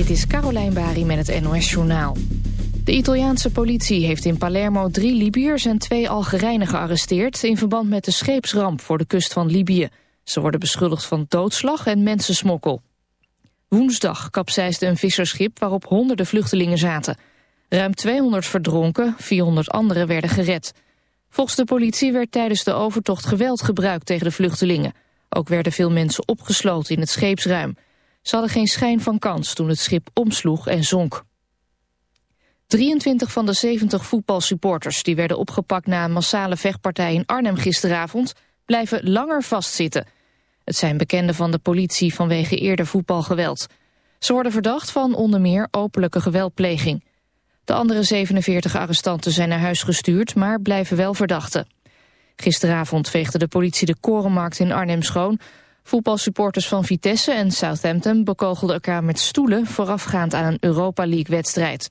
Dit is Carolijn Bari met het NOS Journaal. De Italiaanse politie heeft in Palermo drie Libiërs en twee Algerijnen gearresteerd... in verband met de scheepsramp voor de kust van Libië. Ze worden beschuldigd van doodslag en mensensmokkel. Woensdag kapseisde een visserschip waarop honderden vluchtelingen zaten. Ruim 200 verdronken, 400 anderen werden gered. Volgens de politie werd tijdens de overtocht geweld gebruikt tegen de vluchtelingen. Ook werden veel mensen opgesloten in het scheepsruim... Ze hadden geen schijn van kans toen het schip omsloeg en zonk. 23 van de 70 voetbalsupporters die werden opgepakt na een massale vechtpartij in Arnhem gisteravond blijven langer vastzitten. Het zijn bekenden van de politie vanwege eerder voetbalgeweld. Ze worden verdacht van onder meer openlijke geweldpleging. De andere 47 arrestanten zijn naar huis gestuurd, maar blijven wel verdachten. Gisteravond veegde de politie de Korenmarkt in Arnhem schoon... Voetbalsupporters van Vitesse en Southampton bekogelden elkaar met stoelen voorafgaand aan een Europa League-wedstrijd.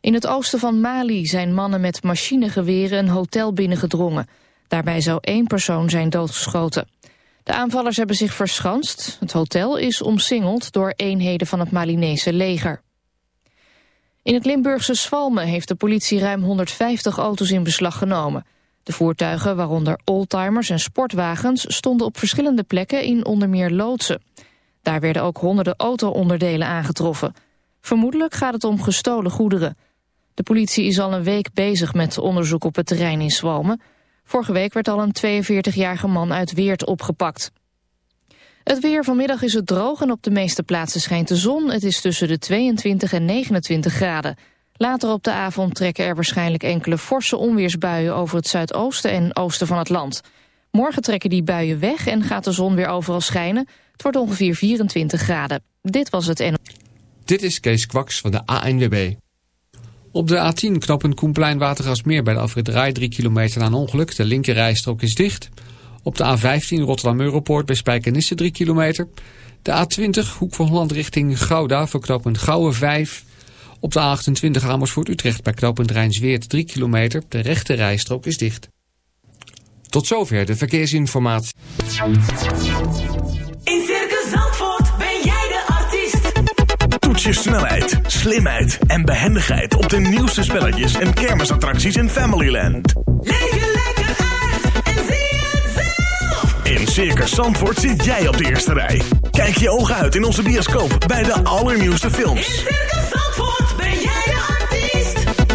In het oosten van Mali zijn mannen met machinegeweren een hotel binnengedrongen. Daarbij zou één persoon zijn doodgeschoten. De aanvallers hebben zich verschanst. Het hotel is omsingeld door eenheden van het Malinese leger. In het Limburgse Swalmen heeft de politie ruim 150 auto's in beslag genomen. De voertuigen, waaronder oldtimers en sportwagens, stonden op verschillende plekken in onder meer loodsen. Daar werden ook honderden auto-onderdelen aangetroffen. Vermoedelijk gaat het om gestolen goederen. De politie is al een week bezig met onderzoek op het terrein in Zwalmen. Vorige week werd al een 42-jarige man uit Weert opgepakt. Het weer vanmiddag is het droog en op de meeste plaatsen schijnt de zon. Het is tussen de 22 en 29 graden. Later op de avond trekken er waarschijnlijk enkele forse onweersbuien over het zuidoosten en oosten van het land. Morgen trekken die buien weg en gaat de zon weer overal schijnen. Het wordt ongeveer 24 graden. Dit was het en. Dit is Kees Kwaks van de ANWB. Op de A10 knoppen Koenplein Watergasmeer bij de afrit Rai 3 kilometer na een ongeluk. De linkerrijstrook is dicht. Op de A15 Rotterdam Europoort bij Spijkenisse 3 kilometer. De A20 Hoek van Holland richting Gouda voor knooppunt Gouwen 5 op de A28 Amersfoort-Utrecht bij knooppunt Rijnsweert 3 kilometer. De rechte rijstrook is dicht. Tot zover de verkeersinformatie. In Circus Zandvoort ben jij de artiest. Toets je snelheid, slimheid en behendigheid op de nieuwste spelletjes en kermisattracties in Familyland. Leef je lekker uit en zie het zelf. In Circus Zandvoort zit jij op de eerste rij. Kijk je ogen uit in onze bioscoop bij de allernieuwste films. In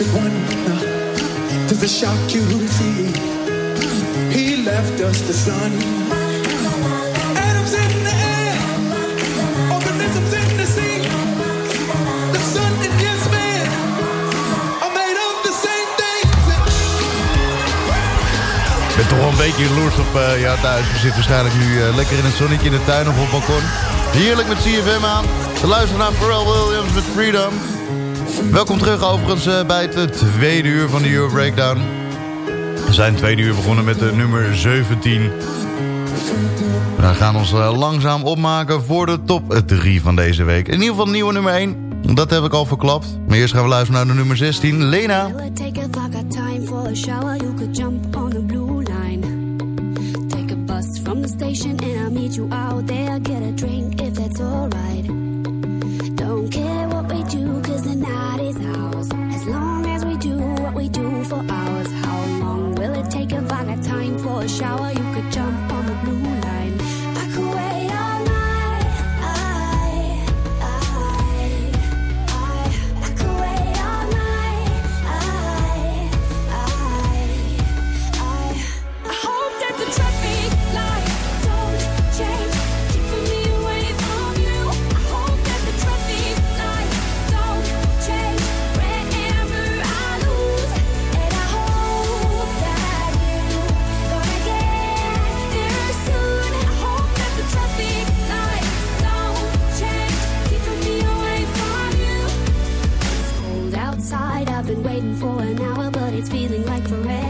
you wonder, does shock you would see he left us the sun? Adam's in the air, organisms in the sea, the sun and his man made up the same things. Ik toch wel een beetje loers op eh, uh, thuis. Je zit waarschijnlijk nu uh, lekker in het zonnetje in de tuin of op het balkon. Heerlijk met CFM aan. Te luisteren naar Pharrell Williams met Freedom. Welkom terug overigens eh, bij het tweede uur van de Euro Breakdown. We zijn tweede uur begonnen met de nummer 17. We gaan ons eh, langzaam opmaken voor de top 3 van deze week. In ieder geval nieuwe nummer 1. Dat heb ik al verklapt. Maar eerst gaan we luisteren naar de nummer 16, Lena. Station drink. for an hour, but it's feeling like forever.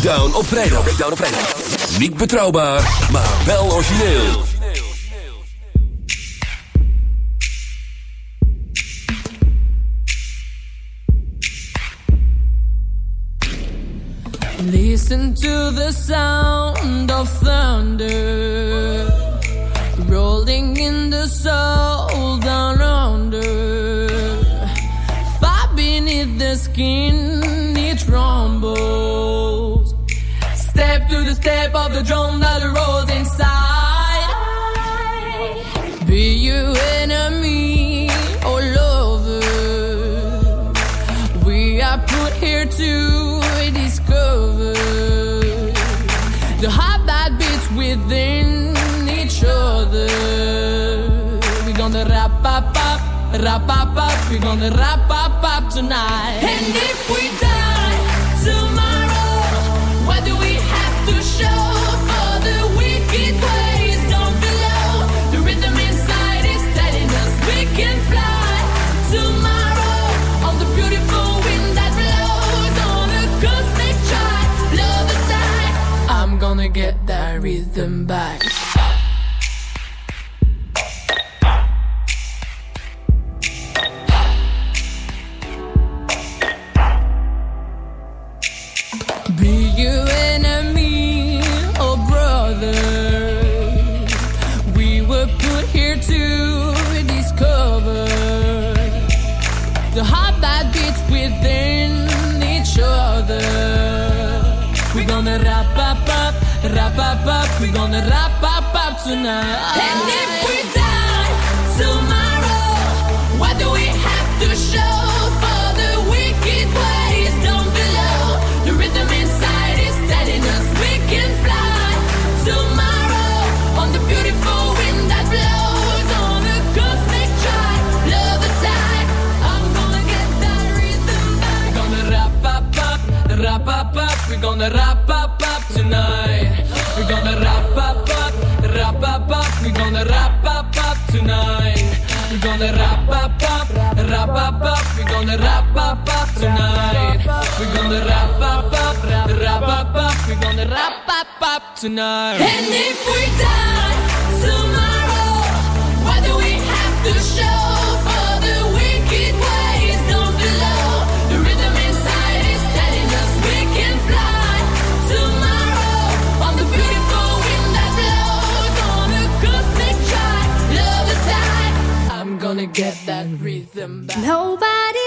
Breakdown op vrijdag. Breakdown op vrijdag. Niet betrouwbaar, maar wel origineel. Listen to the sound of thunder Rolling in the soul down under Far beneath the skin step of the drum that rolls inside. Be you, enemy or lover. We are put here to discover the heart that beats within each other. We're gonna rap up, up, rap up, up. We gonna rap up, up tonight. And if we breathe them back. We gonna rap, pop, pop tonight. tonight. And if we die tomorrow, why do we have to show for the wicked ways down below? The rhythm inside is telling us we can fly tomorrow on the beautiful wind that blows on a cosmic. Love. I'm gonna get that rhythm back. Nobody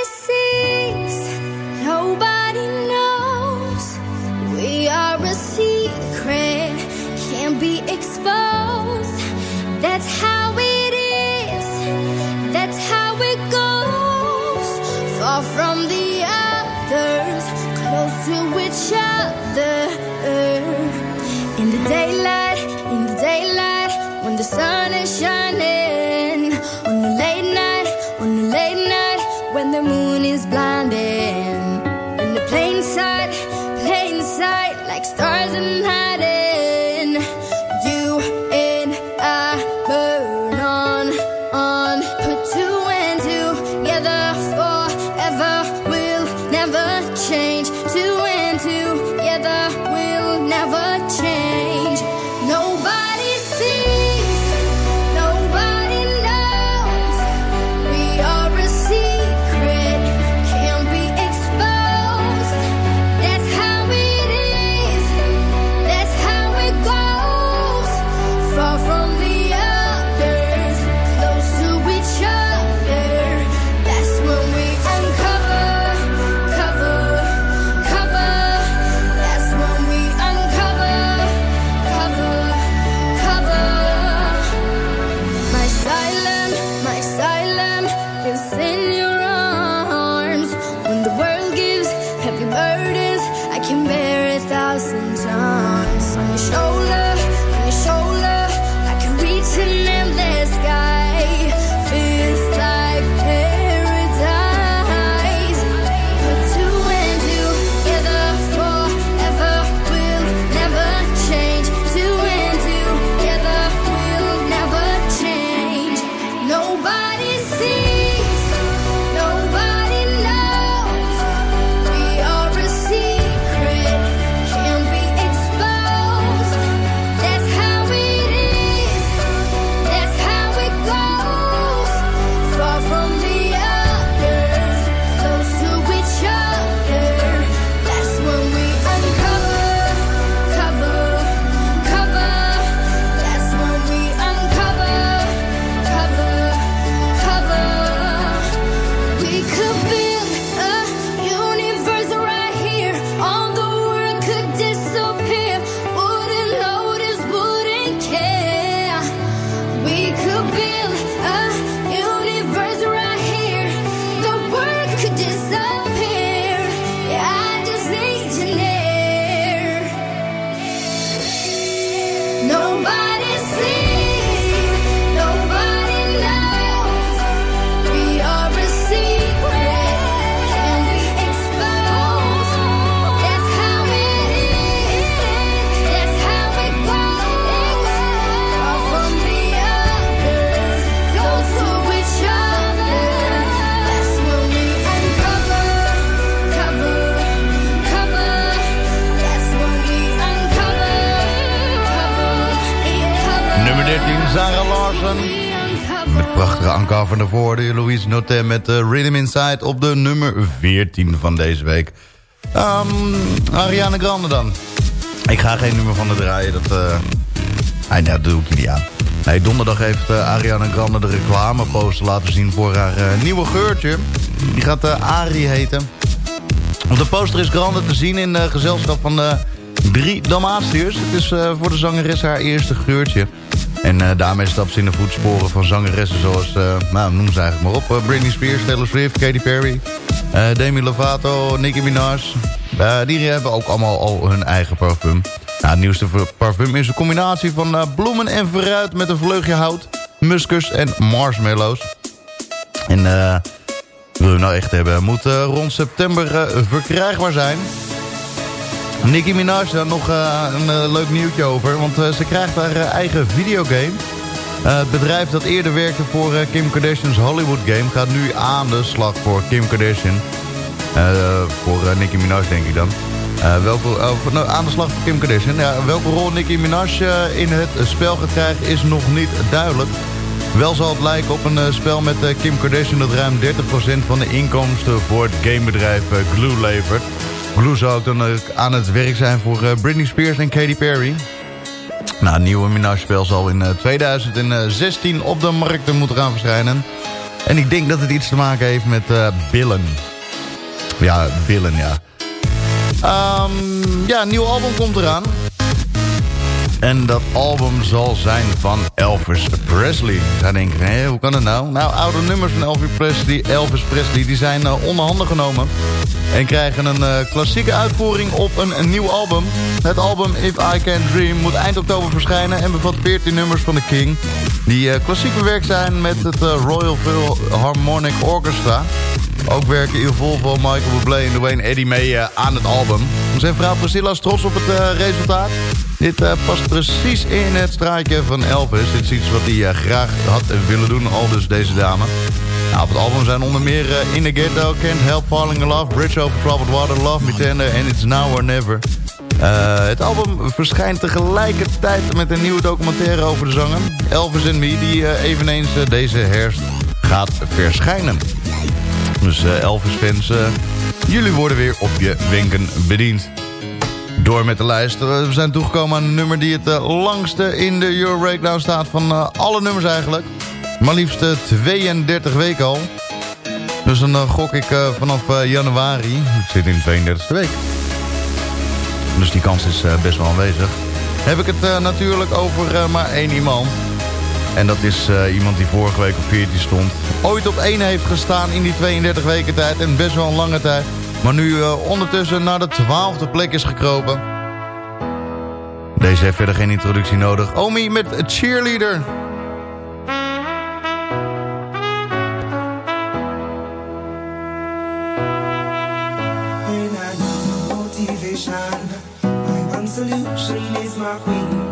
Louise Notet met uh, Rhythm Inside op de nummer 14 van deze week. Um, Ariana Grande dan. Ik ga geen nummer van de draaien. Dat, uh, dat doe ik niet aan. Nee, donderdag heeft uh, Ariana Grande de reclameposter laten zien voor haar nieuwe geurtje. Die gaat uh, Ari heten. Op de poster is Grande te zien in gezelschap van drie Dalmatiërs. Het is voor de zangeres haar eerste geurtje. En daarmee stapt ze in de voetsporen van zangeressen zoals, nou noem ze eigenlijk maar op. Britney Spears, Taylor Swift, Katy Perry, Demi Lovato, Nicki Minaj. die hebben ook allemaal al hun eigen parfum. Nou, het nieuwste parfum is een combinatie van uh, bloemen en fruit met een vleugje hout, muskus en marshmallows. En uh, wil je nou echt hebben, moet uh, rond september verkrijgbaar zijn. Nicki Minaj, daar nog een leuk nieuwtje over, want ze krijgt haar eigen videogame. het bedrijf dat eerder werkte voor Kim Kardashian's Hollywood Game gaat nu aan de slag voor Kim Kardashian. voor Nicki Minaj denk ik dan. Welke, nou, aan de slag voor Kim Kardashian. Ja, welke rol Nicki Minaj in het spel gaat krijgen is nog niet duidelijk. Wel zal het lijken op een spel met Kim Kardashian... dat ruim 30% van de inkomsten voor het gamebedrijf Glue levert. Glue zou ook dan aan het werk zijn voor Britney Spears en Katy Perry. Nou, het nieuwe Minaj-spel zal in 2016 op de markt moeten gaan verschijnen. En ik denk dat het iets te maken heeft met billen. Ja, billen, ja. Um, ja, een nieuw album komt eraan. En dat album zal zijn van Elvis Presley. Daar denk ik, hé, hoe kan het nou? Nou, oude nummers van Elvis Presley, Elvis Presley die zijn uh, onder handen genomen. En krijgen een uh, klassieke uitvoering op een, nieuw album. Het album If I Can Dream moet eind oktober verschijnen... en bevat 14 nummers van The King... die uh, klassiek bewerkt zijn met het Royal Philharmonic Orchestra. Ook werken Il Volvo, Michael Bublé en Dwayne Eddy mee uh, aan het album. Zijn vrouw Priscilla is trots op het uh, resultaat. Dit uh, past precies in het straatje van Elvis. Dit is iets wat hij graag had willen doen, al dus deze dame. Nou, op het album zijn onder meer In The Ghetto, Can't Help Falling In Love... Bridge Over Troubled Water, Love Me Tender en It's Now or Never... het album verschijnt tegelijkertijd met een nieuwe documentaire over de zanger... Elvis and Me, die eveneens deze herfst gaat verschijnen. Dus uh, Elvis-fans, uh, jullie worden weer op je wenken bediend. Door met de lijst. Uh, we zijn toegekomen aan een nummer die het langste in de Euro Breakdown staat van alle nummers eigenlijk. Maar liefst 32 weken al. Dus dan gok ik vanaf januari. Ik zit in de 32e week. Dus die kans is best wel aanwezig. Heb ik het natuurlijk over maar één iemand. En dat is uh, iemand die vorige week op 14 stond. Ooit op 1 heeft gestaan in die 32 weken tijd. En best wel een lange tijd. Maar nu uh, ondertussen naar de 12e plek is gekropen. Deze heeft verder geen introductie nodig. Omi met Cheerleader. is my queen.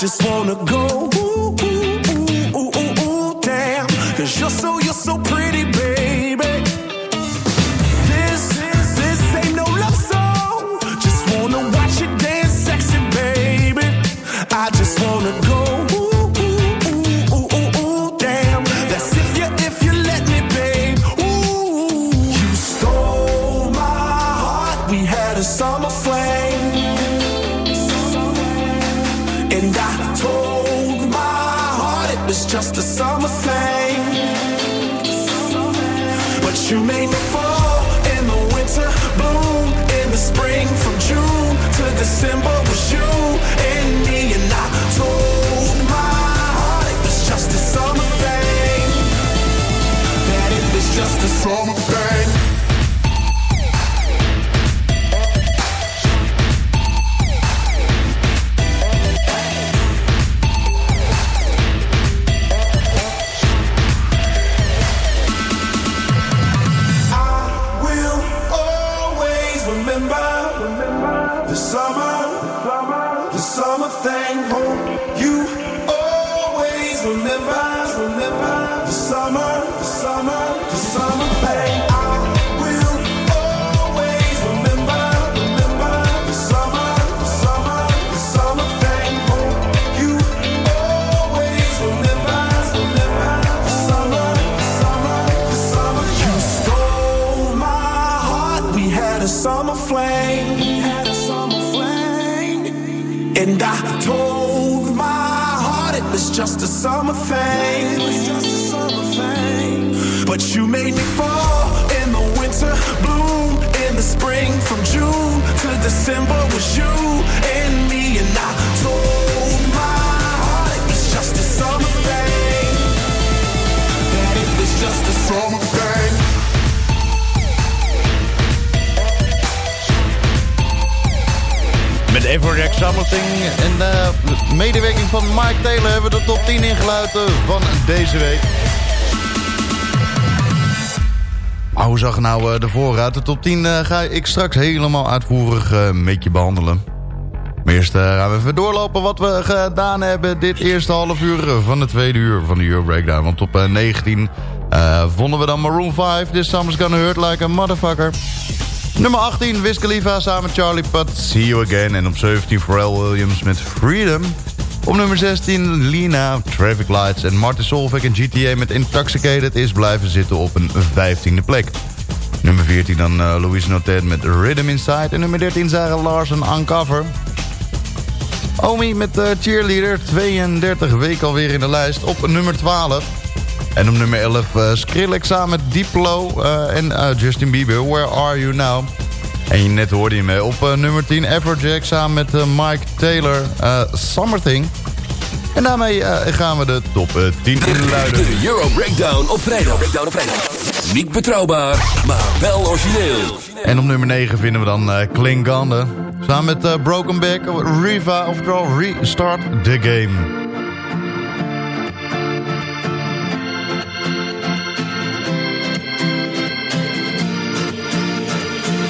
Just wanna go always remember, remember the summer, the summer, the summer thing. Just a summer thing. It was just a summer thing. But you made me fall in the winter, bloom in the spring. From June to December was you Everjack Something en de medewerking van Mike Taylor hebben we de top 10 ingeluiden van deze week. Maar hoe zag nou eh, de voorraad? De top 10 eh, ga ik straks helemaal uitvoerig eh, met je behandelen. Maar eerst eh, gaan we even doorlopen wat we gedaan hebben dit eerste half uur van de tweede uur van de Euro Breakdown. Want op eh, 19 eh, vonden we dan Maroon 5, This Summer's Gonna Hurt Like a Motherfucker. Nummer 18, Wiz Khalifa samen met Charlie Puth, See You Again. En op 17, Pharrell Williams met Freedom. Op nummer 16, Lina, Traffic Lights en Martin Solveig en GTA met Intoxicated is blijven zitten op een 15e plek. Nummer 14 dan uh, Louise Notet met Rhythm Inside. En nummer 13 Sarah Larsen Uncover. Omi met uh, Cheerleader, 32 weken alweer in de lijst op nummer 12. En op nummer 11 uh, Skrillex samen met Diplo uh, en uh, Justin Bieber, Where Are You Now? En je net hoorde je mee op nummer 10 Everjack samen met Mike Taylor, Summer Thing. En daarmee gaan we de top uh, 10 inluiden. De Euro Breakdown op vrijdag. Breakdown op vrijdag. Niet betrouwbaar, maar wel origineel. En op nummer 9 vinden we dan Klingande. Samen met eh, Broken Back, Riva, oftewel Restart the Game.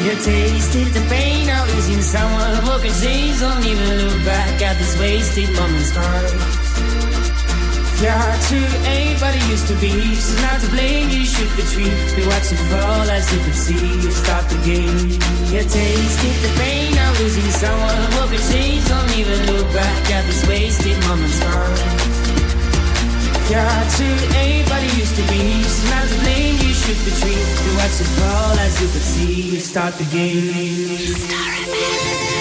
You tasted the pain of losing someone who could change. Don't even look back at this wasted moment's time. Your heart to anybody used to be. She's not to blame, you should be treated. We watch it fall as you could see. You start the game. You tasted the pain of losing someone who could change. Don't even look back at this wasted moment's time. Your heart to anybody used to be. She's not to blame, you should be treated. We watch it fall as you could see. You start the game. You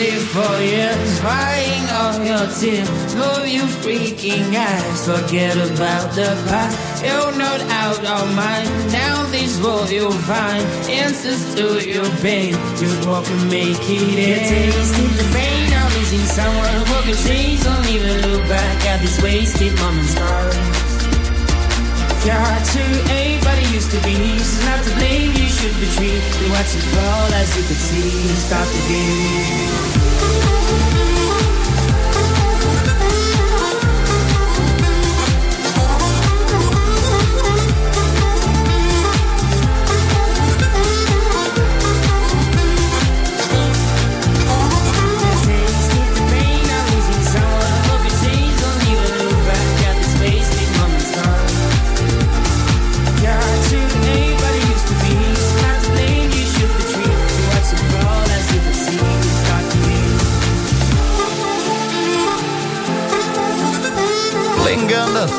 stay for years, crying all your tears. Move you freaking eyes, forget about the past. You're not out of mind. Now this world you'll find answers to your pain. You walk and make it end. Tasting the pain of losing someone who can change. Don't even look back at this wasted moment's time. Your heart to anybody used to be. She's not to blame, you should be treated. Watch it fall as you could see. Stop the game.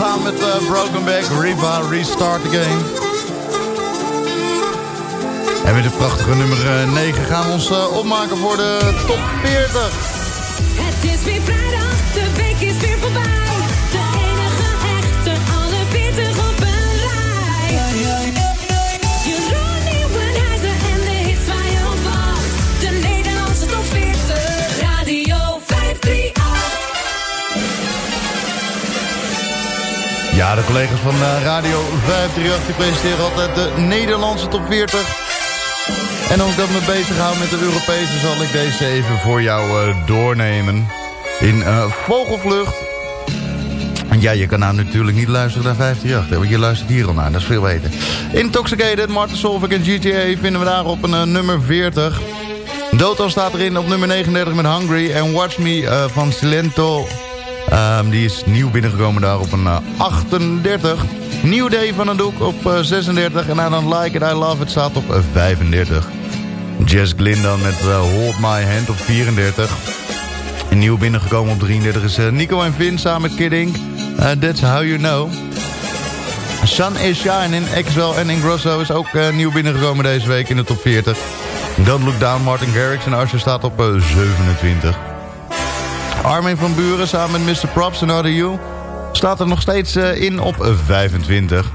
Samen met eh, Broken Back, Riva, Restart the Game. En met het prachtige nummer eh, 9 gaan we ons eh, opmaken voor de top 40. Het is weer vrijdag, de week is weer voorbij. Ja, de collega's van eh, Radio 538 die presenteren altijd de Nederlandse top 40. En omdat ik me bezig hou met de Europese zal ik deze even voor jou eh, doornemen. In eh, vogelvlucht. Ja, je kan nou natuurlijk niet luisteren naar 538, hè, want je luistert hier al naar, dat is veel beter. Intoxicated, Martin Solveig en GTA vinden we daar op een nummer 40. Doto staat erin op nummer 39 met Hungry. En Watch Me van Silento, ehm, die is nieuw binnengekomen daar op een eh, 38. New Day van een doek op eh, 36. En I Don't Like It, I Love It staat op eh, 35. Jess Glindan met eh, Hold My Hand op 34. En nieuw binnengekomen op 33 is eh, Nico en Vin samen met Kidding. Eh, that's How You Know. Sun is Shining, Exwell en Ingrosso is ook eh, nieuw binnengekomen deze week in de top 40. Don't Look Down, Martin Garrix en Usher staat op eh, 27. Armin van Buren samen met Mr. Props en Other You staat er nog steeds eh, in op 25.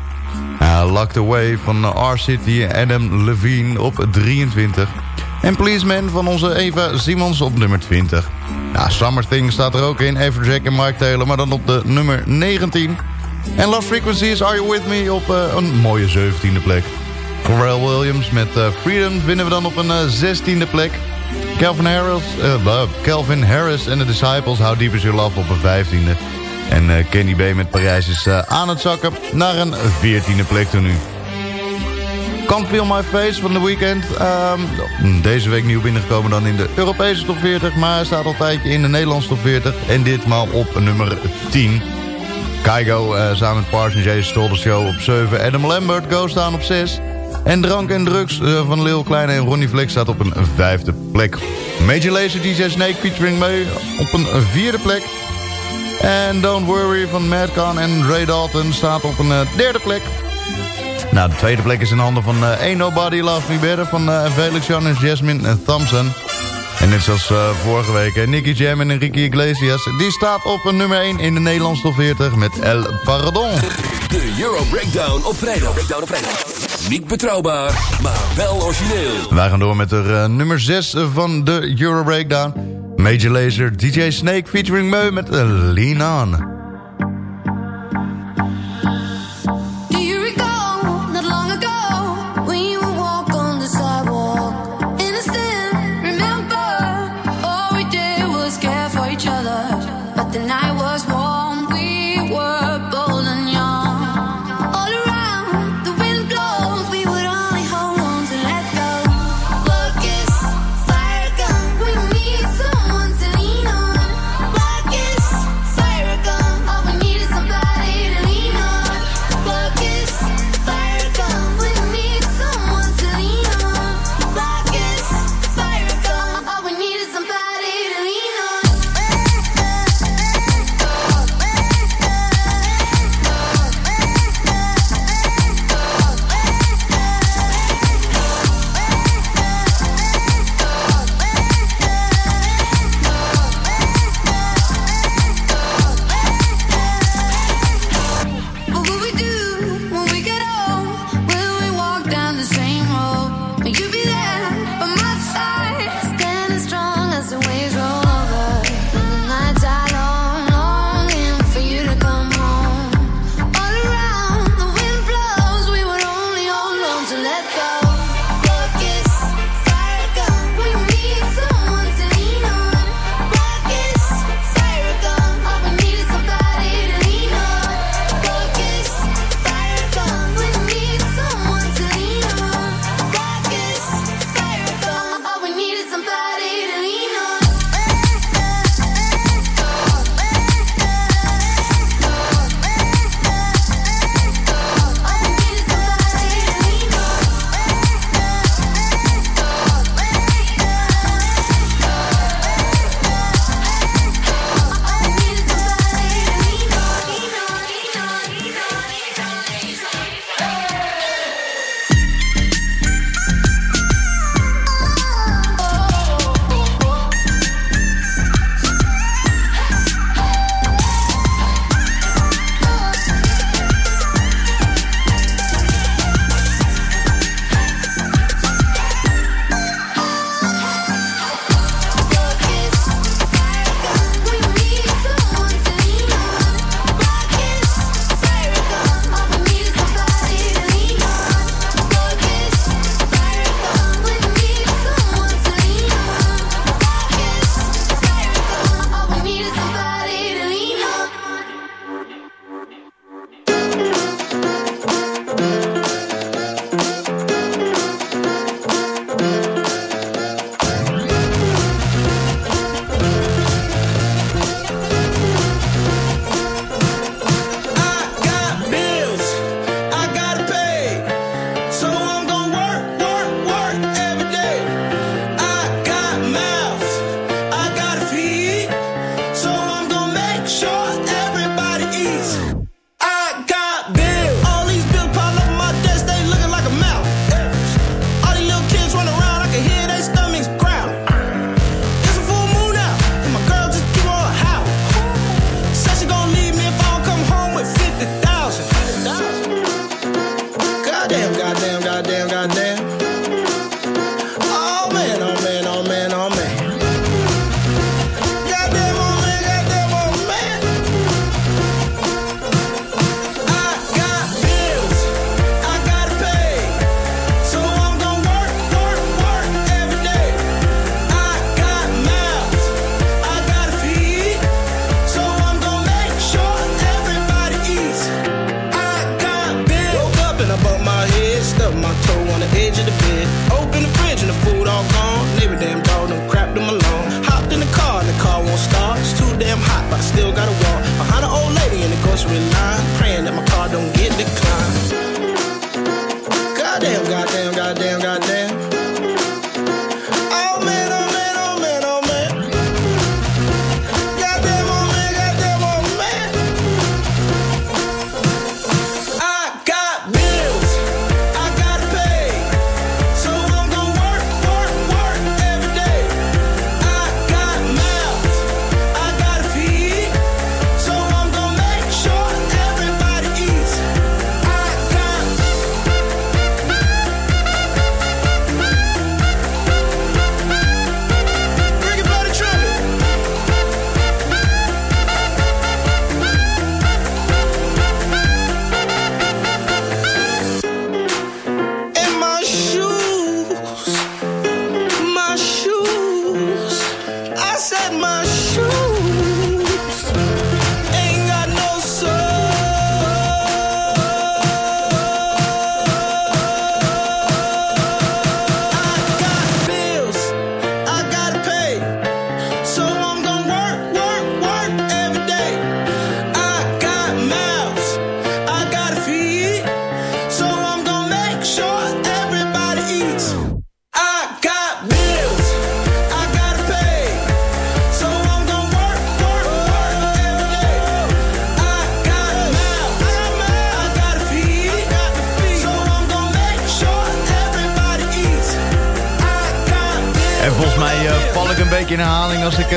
Uh, Locked Away van R-City Adam Levine op 23. En Please van onze Eva Simons op nummer 20. Ja, Summer Thing staat er ook in. Everjack en Mike Taylor, maar dan op de nummer 19. En Lost Frequencies, Are You With Me op eh, een mooie 17e plek. Pharrell Williams met eh, Freedom vinden we dan op een eh, 16e plek. Calvin Harris, uh, Harris en de Disciples, How Deep Is Your Love op een 15e. En eh, Kenny B met Parijs is eh, aan het zakken naar een 14e plek toe nu. Can't Feel My Face van The Weeknd. Ehm, deze week nieuw binnengekomen dan in de Europese top 40. Maar staat al tijdje in de Nederlandse top 40. En ditmaal op nummer 10. Kygo uh, samen met Parsons Jay Stole de Show op 7. Adam Lambert Go staan op 6. En Drank en Drugs eh, van Lil Kleine en Ronnie Flex staat op een vijfde plek. Major Lazer DJ Snake featuring mee op een vierde plek. En Don't Worry van Madcon en Ray Dalton staat op een eh, derde plek. Nou, de tweede plek is in handen van uh, Nobody Loves Me Better van Felix Jan en Jasmine Thompson. En net zoals vorige week, Nicky Jam en Enrique Iglesias. Die staat op nummer 1 in de Nederlandse top 40 met El Pardon. De Euro Breakdown op. Breakdown op vrijdag. Niet betrouwbaar, maar wel origineel. Wij gaan door met de uh, nummer 6 van de Euro Breakdown. Major Lazer, DJ Snake featuring Meu met uh, Lean On.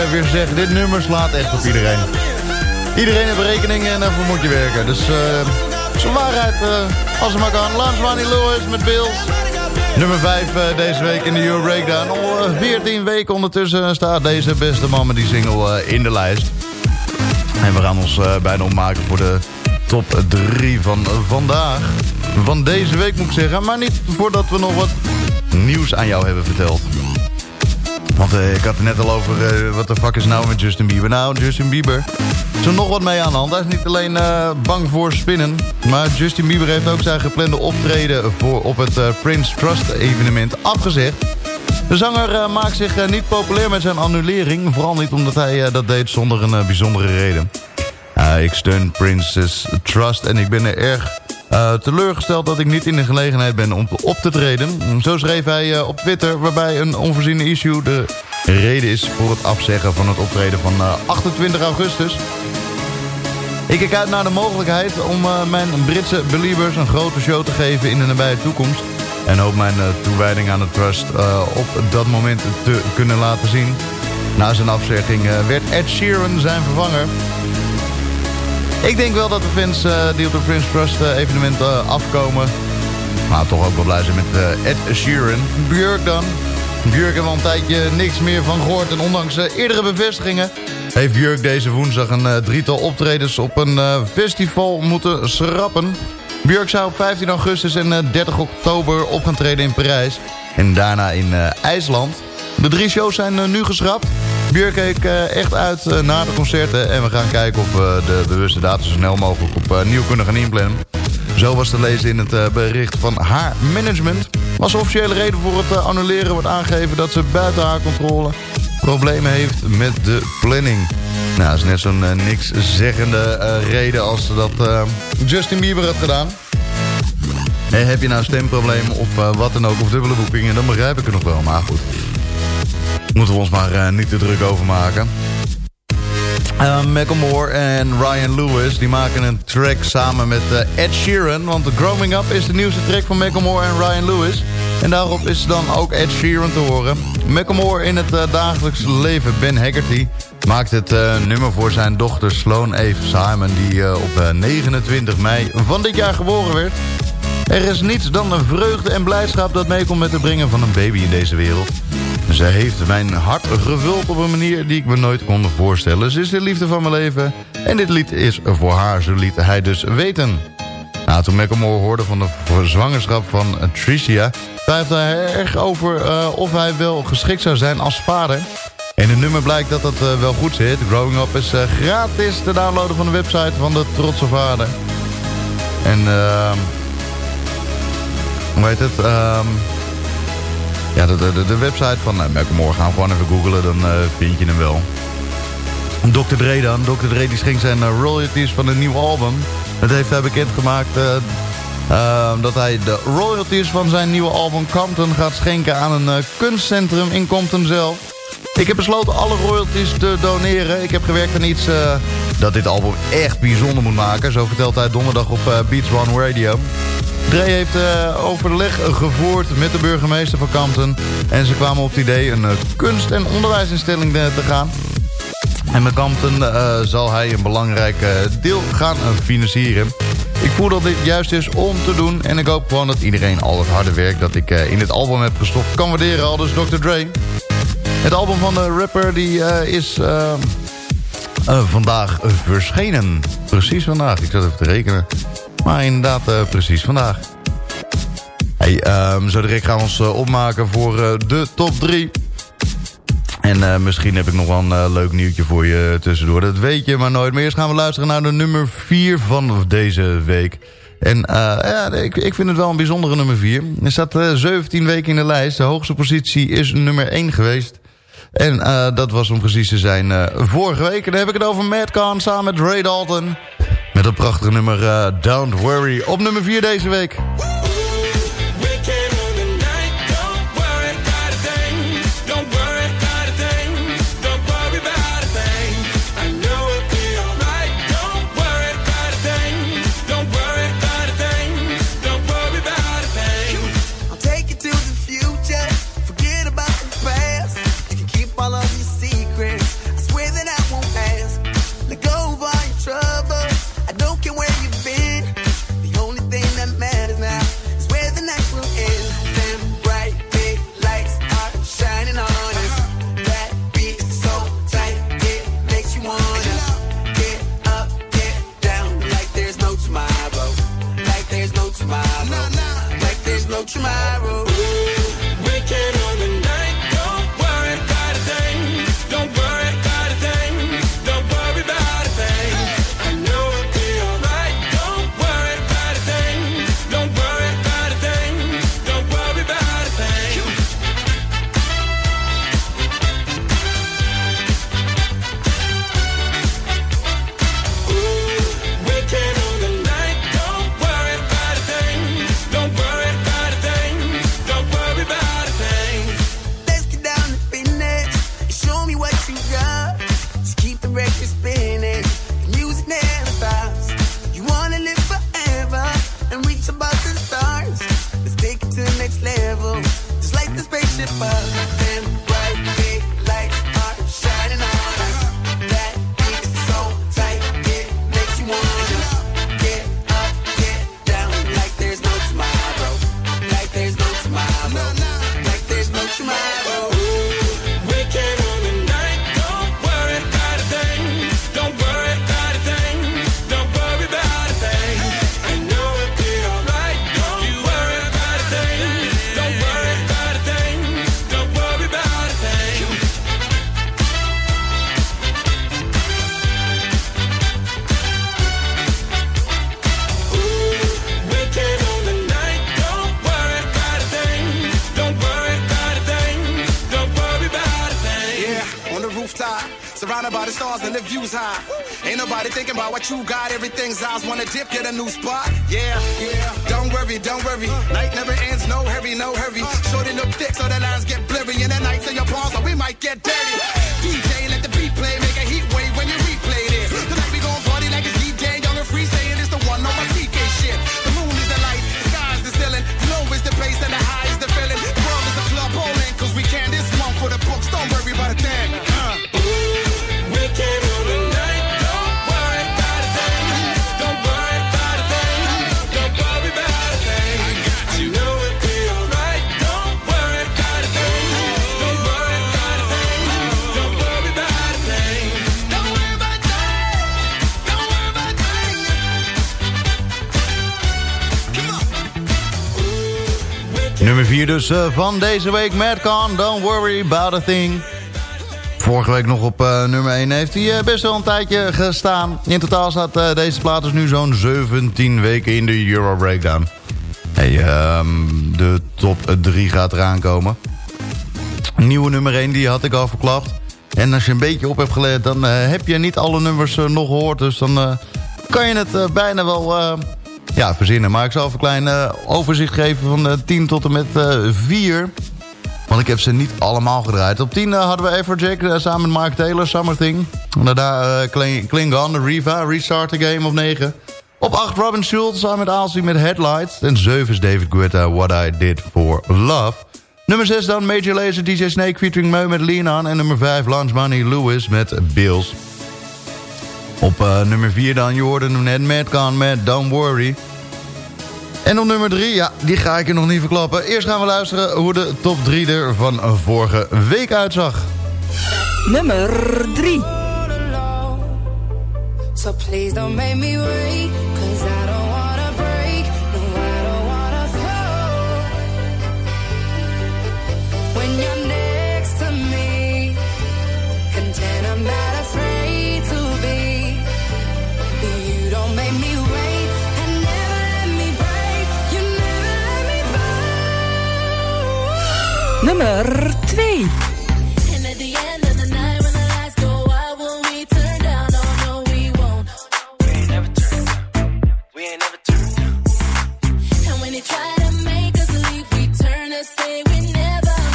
Weer zeg... dit nummer slaat echt op iedereen. Iedereen heeft rekeningen en daarvoor moet je werken. Dus uh, waarheid uh, als het maar kan. Lance Lewis met Bills. Nummer 5 deze week in de Euro Breakdown. Al 14 weken ondertussen staat deze beste man met die single in de lijst. En we gaan ons bijna opmaken voor de top 3 van vandaag. Van deze week moet ik zeggen. Maar niet voordat we nog wat nieuws aan jou hebben verteld. Want uh, ik had het net al over, uh, wat de fuck is nou met Justin Bieber? Nou, Justin Bieber is er nog wat mee aan de hand. Hij is niet alleen uh, bang voor spinnen. Maar Justin Bieber heeft ook zijn geplande optreden voor, op het Prince Trust evenement afgezegd. De zanger maakt zich niet populair met zijn annulering. Vooral niet omdat hij dat deed zonder een bijzondere reden. ik steun Prince's Trust en ik ben er erg uh, teleurgesteld dat ik niet in de gelegenheid ben om op te treden. Zo schreef hij uh, op Twitter, waarbij een onvoorziene issue de reden is voor het afzeggen van het optreden van uh, 28 augustus. Ik kijk uit naar de mogelijkheid om mijn Britse believers een grote show te geven in de nabije toekomst. En hoop mijn toewijding aan de trust op dat moment te kunnen laten zien. Na zijn afzegging werd Ed Sheeran zijn vervanger. Ik denk wel dat de fans uh, die op de Prince Trust uh, evenement uh, afkomen... maar toch ook wel blij zijn met Ed Sheeran. Björk dan. Björk heeft al een tijdje niks meer van gehoord... en ondanks eerdere bevestigingen... heeft Björk deze woensdag een drietal optredens op een festival moeten schrappen. Björk zou op 15 augustus en 30 oktober op gaan treden in Parijs... en daarna in IJsland. De drie shows zijn nu geschrapt... Björk keek uh, echt uit uh, na de concerten. En we gaan kijken of we de bewuste data zo snel mogelijk opnieuw kunnen gaan inplannen. Zo was te lezen in het bericht van haar management. Als officiële reden voor het annuleren wordt aangegeven dat ze buiten haar controle problemen heeft met de planning. Nou, dat is net zo'n niks zeggende reden als dat Justin Bieber had gedaan. heb je nou stemproblemen of wat dan ook, of dubbele boekingen, dan begrijp ik het nog wel, maar goed. Moeten we ons maar uh, niet te druk over maken. Uh, Macklemore en Ryan Lewis die maken een track samen met uh, Ed Sheeran. Want Growing Up is de nieuwste track van Macklemore en Ryan Lewis. En daarop is dan ook Ed Sheeran te horen. Macklemore in het uh, dagelijks leven, Ben Haggerty... maakt het nummer voor zijn dochter Sloan Eve Simon... die op 29 mei van dit jaar geboren werd. Er is niets dan een vreugde en blijdschap dat meekomt met het brengen van een baby in deze wereld. Ze heeft mijn hart gevuld op een manier die ik me nooit kon voorstellen. Ze is de liefde van mijn leven en dit lied is voor haar, zo liet hij dus weten. Nou, toen Macklemore hoorde van de zwangerschap van Tricia... twijfelde hij erg over uh, of hij wel geschikt zou zijn als vader. En het nummer blijkt dat dat uh, wel goed zit. Growing Up is uh, gratis te downloaden van de website van de trotse vader. En... Uh, hoe heet het? Um, ja, de, de, de website van nou, Macklemore gaan gewoon even googlen, dan uh, vind je hem wel. Dr. Dre dan. Dr. Dre die schenkt zijn uh, royalties van een nieuw album. Dat heeft hij bekendgemaakt uh, dat hij de royalties van zijn nieuwe album Compton gaat schenken aan een kunstcentrum in Compton zelf. Ik heb besloten alle royalties te doneren. Ik heb gewerkt aan iets dat dit album echt bijzonder moet maken. Zo vertelt hij donderdag op Beats One Radio. Dre heeft uh, overleg gevoerd met de burgemeester van Campton. En ze kwamen op het idee een uh, kunst- en onderwijsinstelling uh, te gaan. En met Campton zal hij een belangrijk deel gaan financieren. Ik voel dat dit juist is om te doen. En ik hoop gewoon dat iedereen al het harde werk dat ik in het album heb gestopt kan waarderen. Al dus Dr. Dre. Het album van de rapper die is... vandaag verschenen. Precies vandaag. Ik zat even te rekenen. Maar inderdaad, uh, precies vandaag. Hey, um, zo direct gaan we ons uh, opmaken voor uh, de top 3. En misschien heb ik nog wel een leuk nieuwtje voor je tussendoor. Dat weet je maar nooit. Maar eerst gaan we luisteren naar de nummer 4 van deze week. En ja, ik, ik vind het wel een bijzondere nummer 4. Er staat 17 weken in de lijst. De hoogste positie is nummer 1 geweest. En dat was om precies te zijn vorige week. En dan heb ik het over Kahn samen met Ray Dalton. Met een prachtige nummer uh, Don't Worry. Op nummer 4 deze week. High. Ain't nobody thinking about what you got. Everything's eyes wanna dip, get a new spot. Yeah, yeah. Don't worry, don't worry. Night never ends, no hurry, no hurry. Shorten up thick so the lines get blurry. And the nights in your palms, so we might get dirty. DJ, Nummer 4 dus eh, van deze week. Madcon, Don't Worry About A Thing. Vorige week nog op eh, nummer 1 heeft hij eh, best wel een tijdje gestaan. In totaal staat deze plaat dus nu zo'n 17 weken in de Euro Breakdown. Hey, ehm, de top 3 gaat eraan komen. Nieuwe nummer 1, die had ik al verklapt. En als je een beetje op hebt gelet, dan heb je niet alle nummers nog gehoord. Dus dan kan je het bijna wel ja, verzinnen. Maar ik zal even een klein eh, overzicht geven van eh, 10 tot en met eh 4. Want ik heb ze niet allemaal gedraaid. Op 10 eh, hadden we Everjack eh, samen met Mark Taylor, Summer Thing. Daarna uh, Kling, Klingon, Riva, Restart the Game op 9. Op 8 Robin Schultz samen met Aalsey met Headlights. En 7 is David Guetta, What I Did For Love. Nummer 6 dan Major Lazer, DJ Snake featuring Meu met Lean En nummer 5 Lunch Money Lewis met Bills. Op uh, nummer 4 dan, je hoorde hem net, Madcon met Don't Worry. En op nummer 3, ja, die ga ik je nog niet verklappen. Eerst gaan we luisteren hoe de top 3 er van vorige week uitzag. Nummer 3. So please don't make me wait,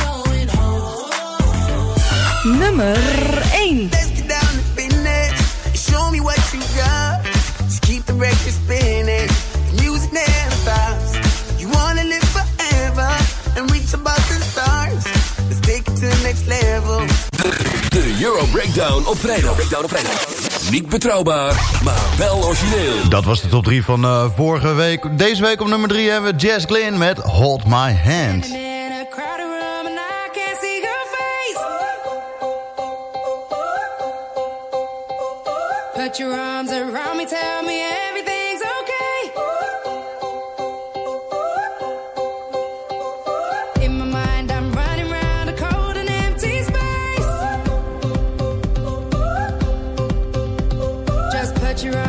going home. Nummer 1. Euro Breakdown op vrijdag. Breakdown op vrijdag. Niet betrouwbaar, maar wel origineel. Dat was de top 3 van uh, vorige week. Deze week op nummer 3 hebben we Jess Glynn met Hold My Hand. In a crowded room and I can't see your face. Put your arms around me, tell me Just put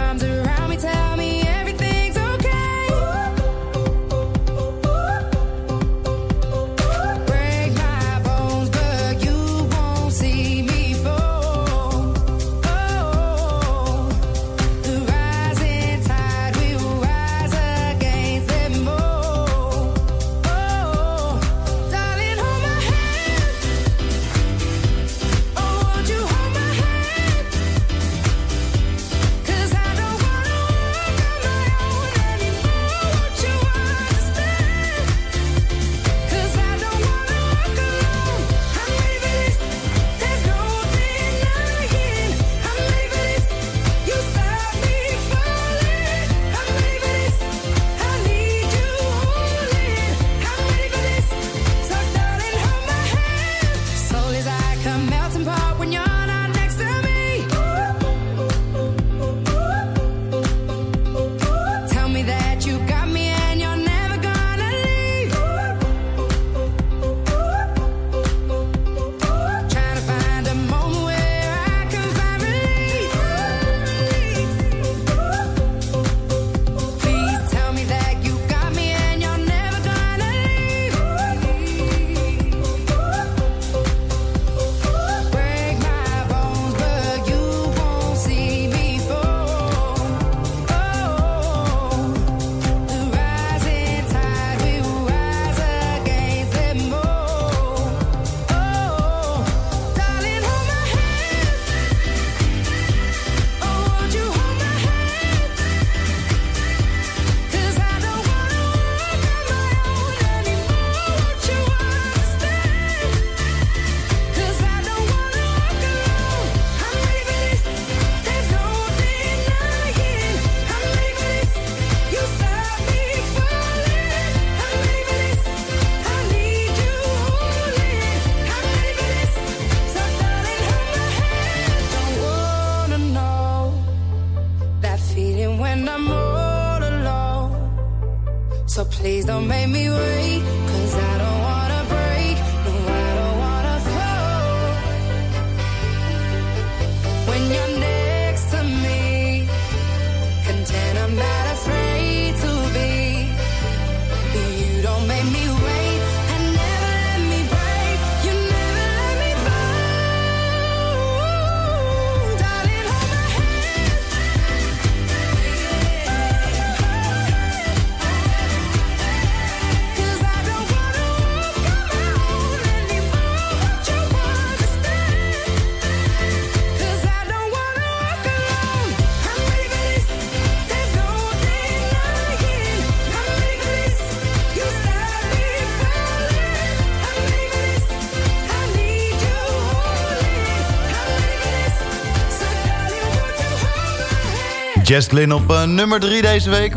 Jess op eh, nummer 3 deze week.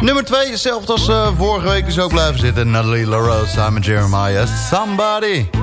Nummer 2, hetzelfde als eh, vorige week is ook blijven zitten. Natalie LaRose, Simon Jeremiah, Somebody.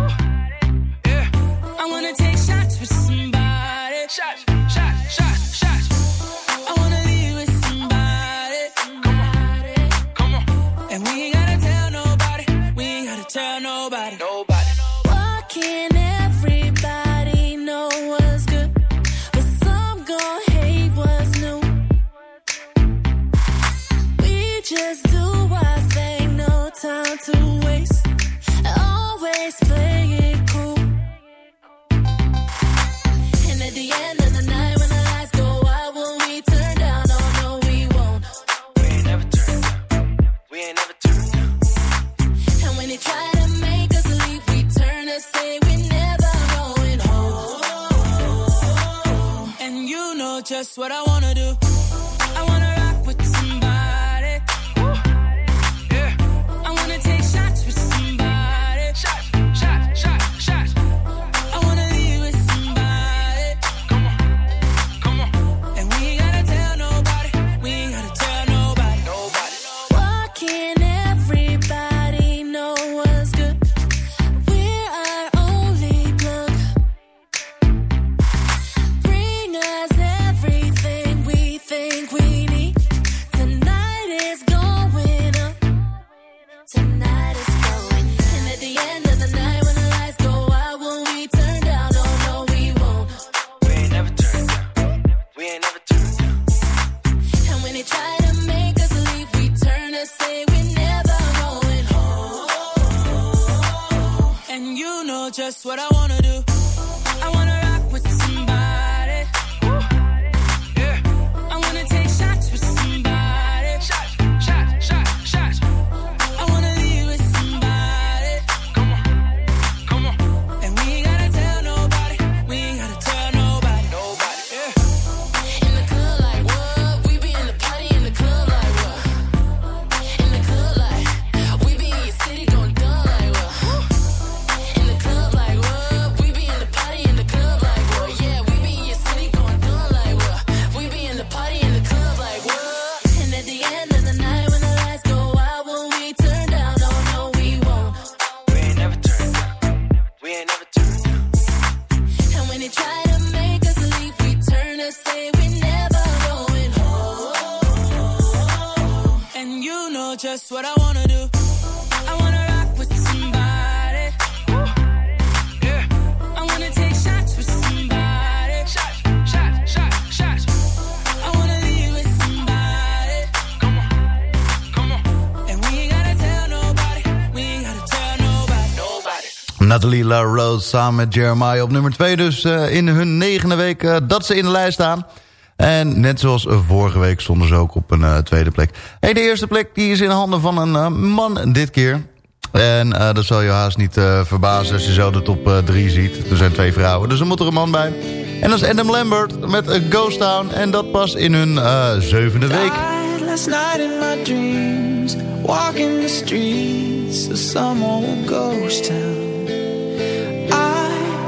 Lila Rose samen met Jeremiah op nummer 2. Dus eh, in hun negende week eh, dat ze in de lijst staan. En net zoals vorige week stonden ze ook op een eh, tweede plek. Hey, de eerste plek die is in handen van een man dit keer. En dat zal je haast niet verbazen als je zo de top 3 ziet. Er zijn twee vrouwen, dus er moet er een man bij. En dat is Adam Lambert met Ghost Town. En dat pas in hun zevende week. last night in my dreams, walking the streets of some old ghost town.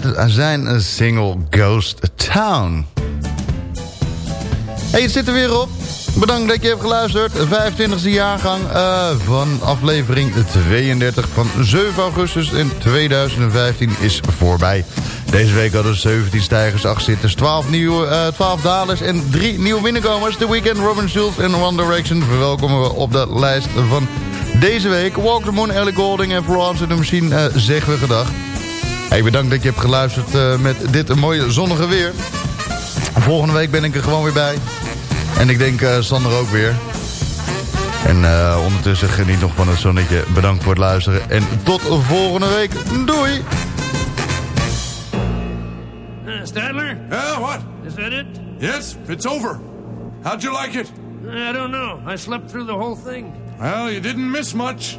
Met zijn single Ghost Town. Hey, het zit er weer op. Bedankt dat je hebt geluisterd. 25e jaargang eh, van aflevering 32 van 7 augustus in 2015 is voorbij. Deze week hadden we 17 stijgers, 8 zitters, 12, nieuwe, eh 12 dalers en 3 nieuwe binnenkomers. The Weeknd, Robin Schulz en One Direction verwelkomen we op de lijst van deze week. Walk the Moon, Ellie Golding en Florence de Machine eh, zeggen we gedag. Hey, bedankt dat je hebt geluisterd eh, met dit mooie zonnige weer. Volgende week ben ik er gewoon weer bij. En ik denk eh, Sander ook weer. En eh, ondertussen geniet nog van het zonnetje. Bedankt voor het luisteren. En tot volgende week. Doei! Uh, Stadler? Yeah, what? Is that it? Yes, it's over. How'd you like it? I don't know. I slept through the whole thing. Well, you didn't miss much.